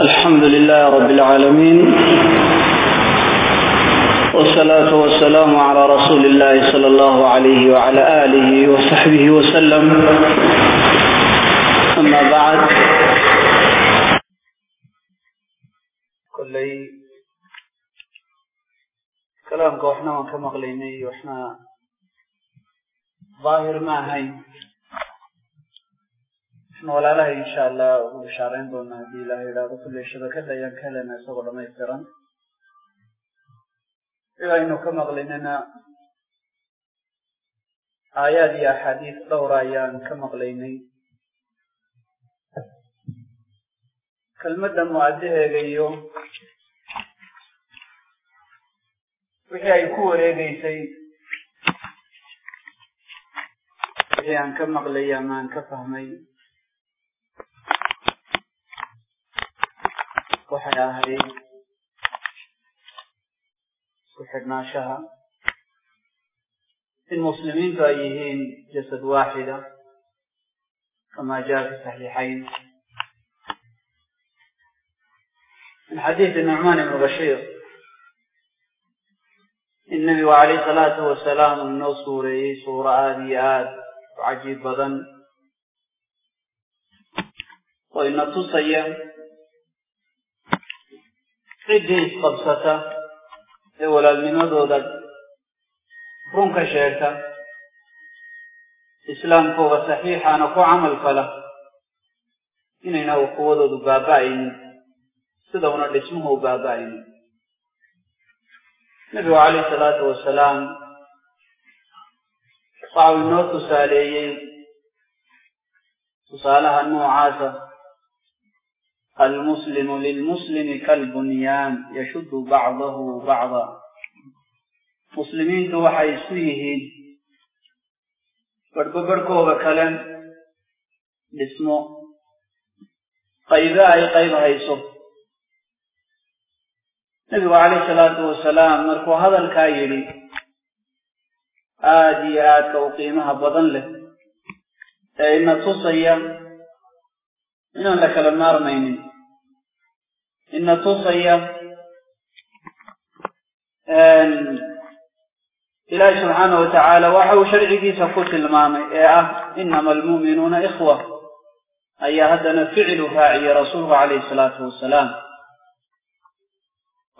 الحمد لله رب العالمين والصلاة والسلام على رسول الله صلى الله عليه وعلى آله وصحبه وسلم. أما بعد كلي كلامك وإحنا ما كمغليني وإحنا ظاهر ما هي allah ugu bishaareyn doona haddii ilaha yidhaahdo kulley shabakada ayaan ka helana isagoo dhamaystiran aynu ka maqlaynana aayaad iyo axaadiis dhowra ayaan ka maqlaynay kelmadda mu'adaheega iyo wixii ay ku wareegeysay wixii aan ka maqlay ama aan ka fahmay وحيا هذي وحيد ما شاء المسلمين تأييهين جسد واحدة كما جاء في الصحيحين. من حديث النعمان بن بشير النبي عليه الصلاة والسلام من النصر رئيس ورآبيات عجيب بدن. وإن تصيّم ciddii isqabsata ee walaalnimadooda run ka sheegta islaamkooda saxiixaana ku camal fala inayna quwadoodu baaba'aynin sida una dhismuhu u baaba'aynin. Nabigu calayhi salaatu wasalaam waxa uu inoo tusaaleeyey tusaalaha noocaasa almuslimu lilmuslimi kalbunyaan yashuddu bacdahu bacda muslimiintu waxay isu yihiin barhba barhkooda kale dhismo qaybe ay qayb hayso nabigu calayhi salaatu wasalaam markuu hadalkaa yidhi aada iyo aadka u qiimaha badan leh ee ina tusaya inaan la kala maarmaynin إن الطوس هي إلهي سبحانه وتعالى وحو شرعي في سقوط المام إيه، آه، إنما المؤمنون إخوة. أي هدنا فعل فاعي رسوله عليه الصلاة والسلام.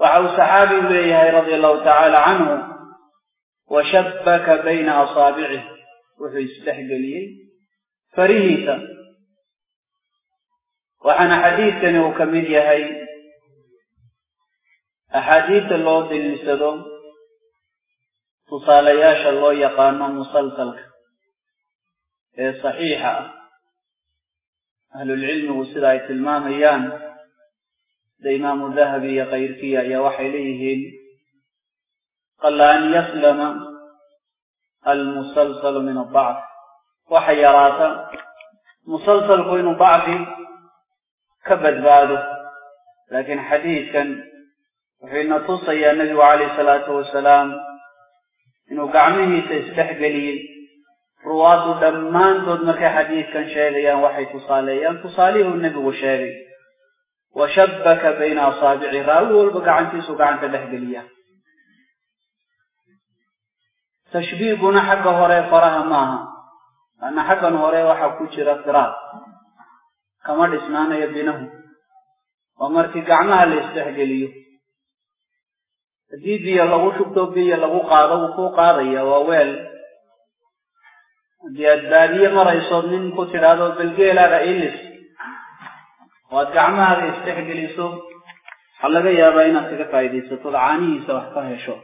وحو صحابي بيهي رضي الله تعالى عنه وشبك بين أصابعه وهو يستحق لي فريهيسا وحنا حديثا وكمل يهي أحاديث الله دين السدوم تصالياش الله يقانا مسلسل صحيحة. أهل العلم وسرعة المانيان دينام الذهبي غير فيا يا وحي ليهن قال أن يسلم المسلسل من الضعف. وحي راسا مسلسل من الضعف كبد بعده. لكن حديثا وحين توصى يا نبي عليه الصلاة والسلام إنه قعمه تستحقلي. رواد دمان دود مكا حديث كان شاغيا وحي تصالي. ان تصاليه النبي وشاري وشبك بين اصابع راول بقى عنتي سوق عنت بهدليا تشبيه بنا حق هوري فرها ماها لأن حقا هوري وحق كوشي رفرا كما دسنانا يبينه. ومرتي قعمها الاستحقليه haddii biyo lagu shubto biyo lagu qaado wuu kuu qaadaya waa weel haddii aad baadiye maraysood nin ku tidhaahdo belgeelaaga ilis oo aad gacmahaaga isdhexgeliso waxaa laga yaabaa inaad kaga faa'idaysatood caanihiisa wax ka hesho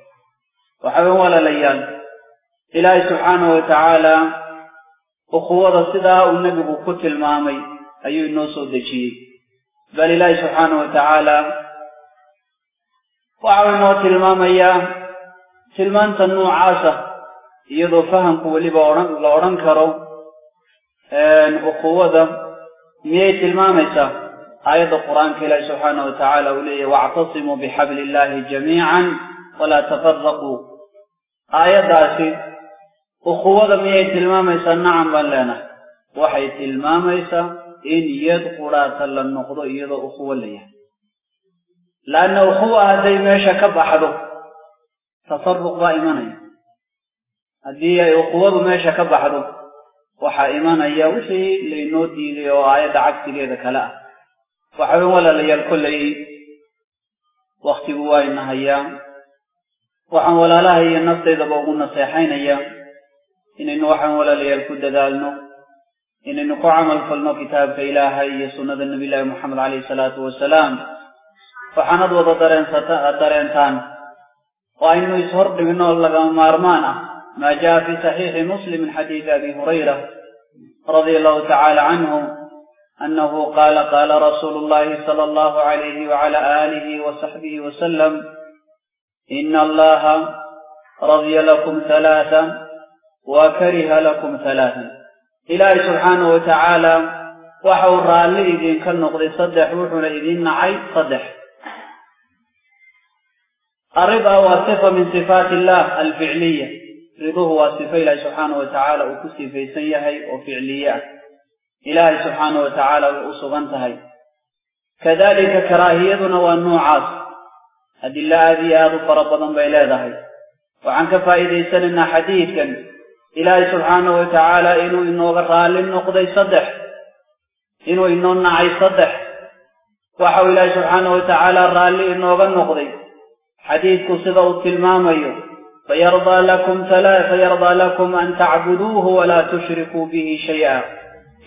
waxawen walaalayaal ilaahay subxaanahu wa tacaala ukhuwada sidaa uu nebigu ku tilmaamay ayuu inoo soo dejiyey bal ilaahi subxaanahu wa وعاونا تلمام اياه تلمان تنو عاشا يضو فهم قولي باوران لوران كارو آن أخوة مياي تلمام أيسا. أيضا قرآن كلا سبحانه وتعالى وليه واعتصموا بحبل الله جميعا ولا تفرقوا. أيضا سيد أخوة مياي تلمام أيسا. نعم بان لنا وحي تلمام أيسا. إن يد قرآن تلا النقضو يضو أخوة ليه لأنه هو هذي ماشى كبحره تصرق بإيمانه هذي هي قوة ماشى كبحره وحا إيمانا يوشي لنودي لي وآية عكس لي ذكاء وحبه ولا لي الكل واختبوا وإنها هي وحن ولا لا هي النص إذا بقوا النصيحين هي إن إن وحن ولا لي الكل دالنا إن إن قعم الفلنا كتاب في سنة النبي الله محمد عليه الصلاة والسلام. فحمد وطرين سطرين ثان وإنه يسهر لمن الله مارمانا. ما جاء في صحيح مسلم من حديث أبي هريرة رضي الله تعالى عنه أنه قال قال رسول الله صلى الله عليه وعلى آله وصحبه وسلم إن الله رضي لكم ثلاثا وكره لكم ثلاثا. إلهي سبحانه وتعالى وحور رالي دين كالنقض صدح وحور لإذين نعيد صدح. الرضا هو صفة من صفات الله الفعلية. رضا هو صفة إلى سبحانه وتعالى وكسي في سيهي وفعلية. إله سبحانه وتعالى وأصغنتهي كذلك كراهيتنا والنوع عاص هذه الله هذه هذا فرطبا بإلى ذهي. وعنك فائدة سننا حديثا. إله سبحانه وتعالى إنو إنو إنه غرال النقضي صدح. إنو إنو نعي صدح. وحول إله سبحانه وتعالى الرال إنه غنقضي غن حديث سيدا وتلمام أيو فيرضى لكم ثلاثة فيرضى لكم أن تعبدوه ولا تشركوا به شيئا.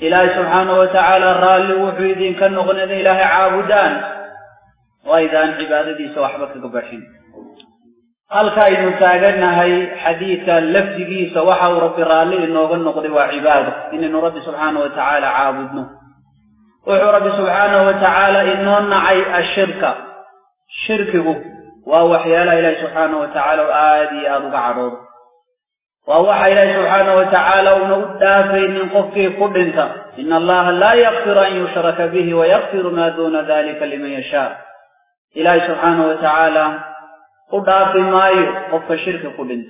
إله سبحانه وتعالى رالي وحيدين كنغن إله عابدان. وإذا أن عبادتي سوى أحبك قبشين قال كايد متاقرنا هاي حديثا لفتي سوى حورب رالي إنه غن نقضي وعبادة. إن رب سبحانه وتعالى عابدنا وحو رب سبحانه وتعالى إنه نعي الشركة شركه. وهو حيال إلى سبحانه وتعالى آدي أبو عرض وهو حيال سبحانه وتعالى ونودافع من قفه قبنت إن الله لا يغفر أن يشرك به ويغفر ما دون ذلك لمن يشاء. إلى سبحانه وتعالى قدافع ما يقف شرك قبنت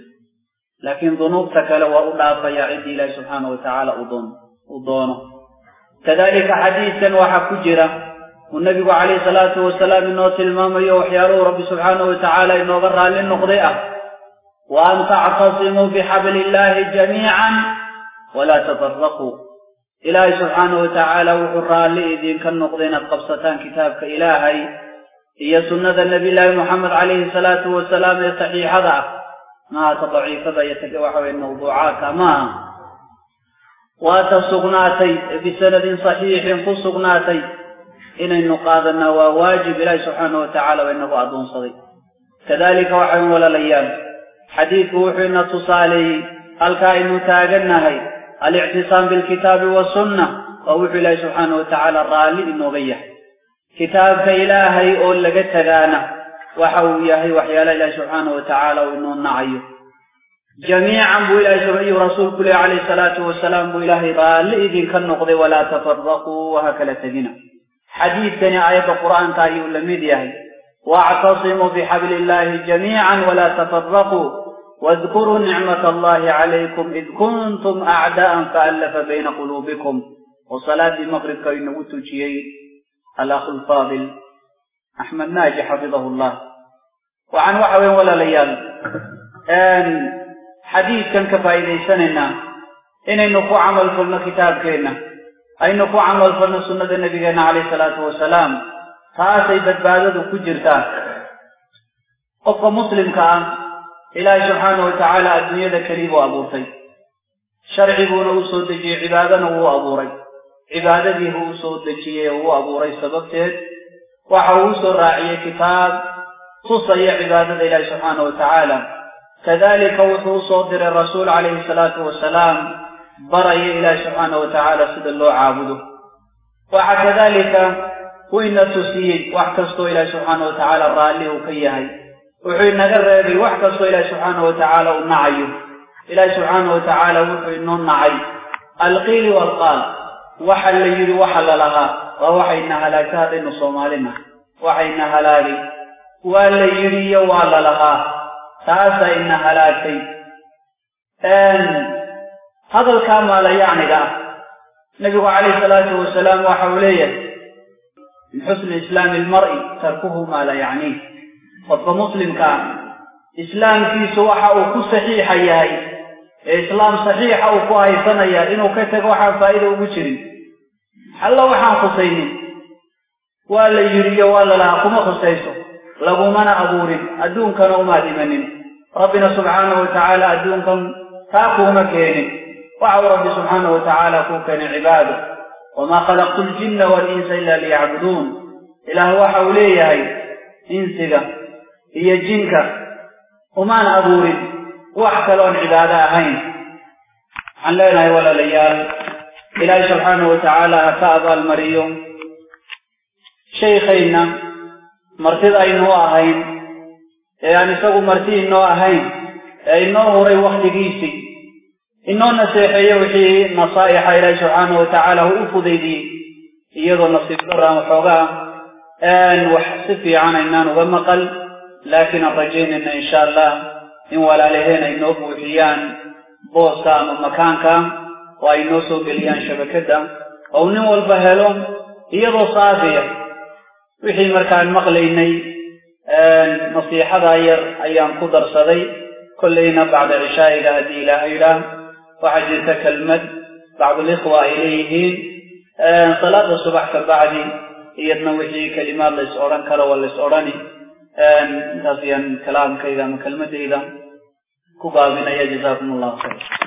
لكن ظنوبتك لو أدافع يعد إلى سبحانه وتعالى أضن أضن كذلك حديثا وحكجرة. والنبي عليه الصلاة والسلام إنه تلمام يوحياله رب سبحانه وتعالى إنه غرها للنقضية وأن تعتصموا بحبل الله جميعا ولا تفرقوا. إلهي سبحانه وتعالى وحرها لإذين كالنقضين القبصتان كتاب كإلهي هي سنة النبي الله محمد عليه الصلاة والسلام يستحي هذا. ما تضعي فذا يتقوح الموضوعات ما واتصغناتي بسند صحيح في فصغناتي إن إنه قادنا وواجب إلهي سبحانه وتعالى وإنه أدون صديق. كذلك وحي ولا ليال. حديث وحينا تصالي. الكائن تاغنا هي الاعتصام بالكتاب والسنة. ووحي إليه سبحانه وتعالى الرالي إنه غيّة كتاب إلهي أول لك تغانا وحويه وحي إليه سبحانه وتعالى وإنه النعي جميعا بو إلهي سبحانه رسول كله عليه الصلاة والسلام بو إلهي رالي إذن كنقضي ولا تفرقوا وهكذا تجنا qur'aanka ayuu la mid yahay waactasimuu bixabli illahi jamiican walaa tafaraquu واذكروا نعمة الله عليكم إذ كنتم أعداء فألف بين قلوبكم. وصلاة المغرب كي نوتجي الأخ الفاضل أحمد ناجي حفظه الله. وعن وحوي ولا ليال. أن حديث كان كفايدة سننا إن نكو عمل فلنا كتاب كينا. اينو کو عمل فن سنت نبی کے نبی علیہ الصلوۃ والسلام؟ خاص عبادت بعد کو جرتا أو مسلم كان الہ سبحانه وتعالى تعالی دنیا دے قریب ابو سی شرع ابو رسول دے جی عبادت ابو ری عبادت دی ہو سو هو ابو ری سبب تے وحو سو راعی کتاب عبادة الله سبحانه وتعالى. كذلك وصول الرسول عليه الصلاة والسلام بري إلى سبحانه وتعالى سيد الله عابده. وعك ذلك وإن تسيد واحتصتوا إلى سبحانه وتعالى راليه فيها وحين غرر واحتصوا إلى سبحانه وتعالى ومعي إلى سبحانه وتعالى وحين نعي القيل والقال. وحل ليري وحل لها. ووحينا على كاد نصوم علينا. وحينا هلالي وليري وعل لها. تاسا إن هلاتي أن hadalkaa maalayacniga ah. Nabigu calayhi salaatu wasalaam waxa uu leeyahay min xusni islaami almar'i tarkuhu maa laa yacniih qofka muslimkaa islaamkiisu waxa uu ku saxiixa yahay ee islaam saxiixa uu ku haysanaya inuu ka tago waxaan faa'iida ugu jirin. Alla waxaan khusaynin. Waa la yidhi iyo waa lalahaa kuma khusayso. Lagumana abuurin adduunkana umaad imanin rabbina subxaanahu watacaala adduunkan taa kuuma keenin waxa uu rabbi subxaanahu watacaala kuu keenay cibaado. Wamaa khalaqtu ljinna walinsa ila liyacbuduun ilaah waxa uu leeyahay insiga iyo jinka. Umaan abuurin. Wax kaloon cibaado ahayn. Waxaan leenahay walaalayaal. Ilaahay subxaanahu watacaala ha ka abaalmariyo shaykhayna martida aynoo ahayn. Ee aan isagu marti inoo ahayn. Ee inoo huray waktigiisii إنه نسيحي وحيه نصائح إلهي سبحانه وتعالى هو الفضيدي إيضا نصيب قرى محوغا أن وحسفي عن إنان وغمقل لكن الرجين إن إن شاء الله إن ولا لهين إن أبو وحيان بوسا من مكانك وإن نسو بليان شبكة أو نمو البهلون إيضا صافية. وحي مركان مقليني نصيحة غير أيام قدر صدي. كلنا بعد عشاء إلى هدي إلى أيلام وحجل تكلمت بعض الإخوة إليه. آه، صلاة الصباح كبعد إيادنا وجهي كلمات ليس أوران كرا وليس أوراني. آه، تصيان كلام كيدا مكلمة إيدا. كبابنا يجزاكم الله خير.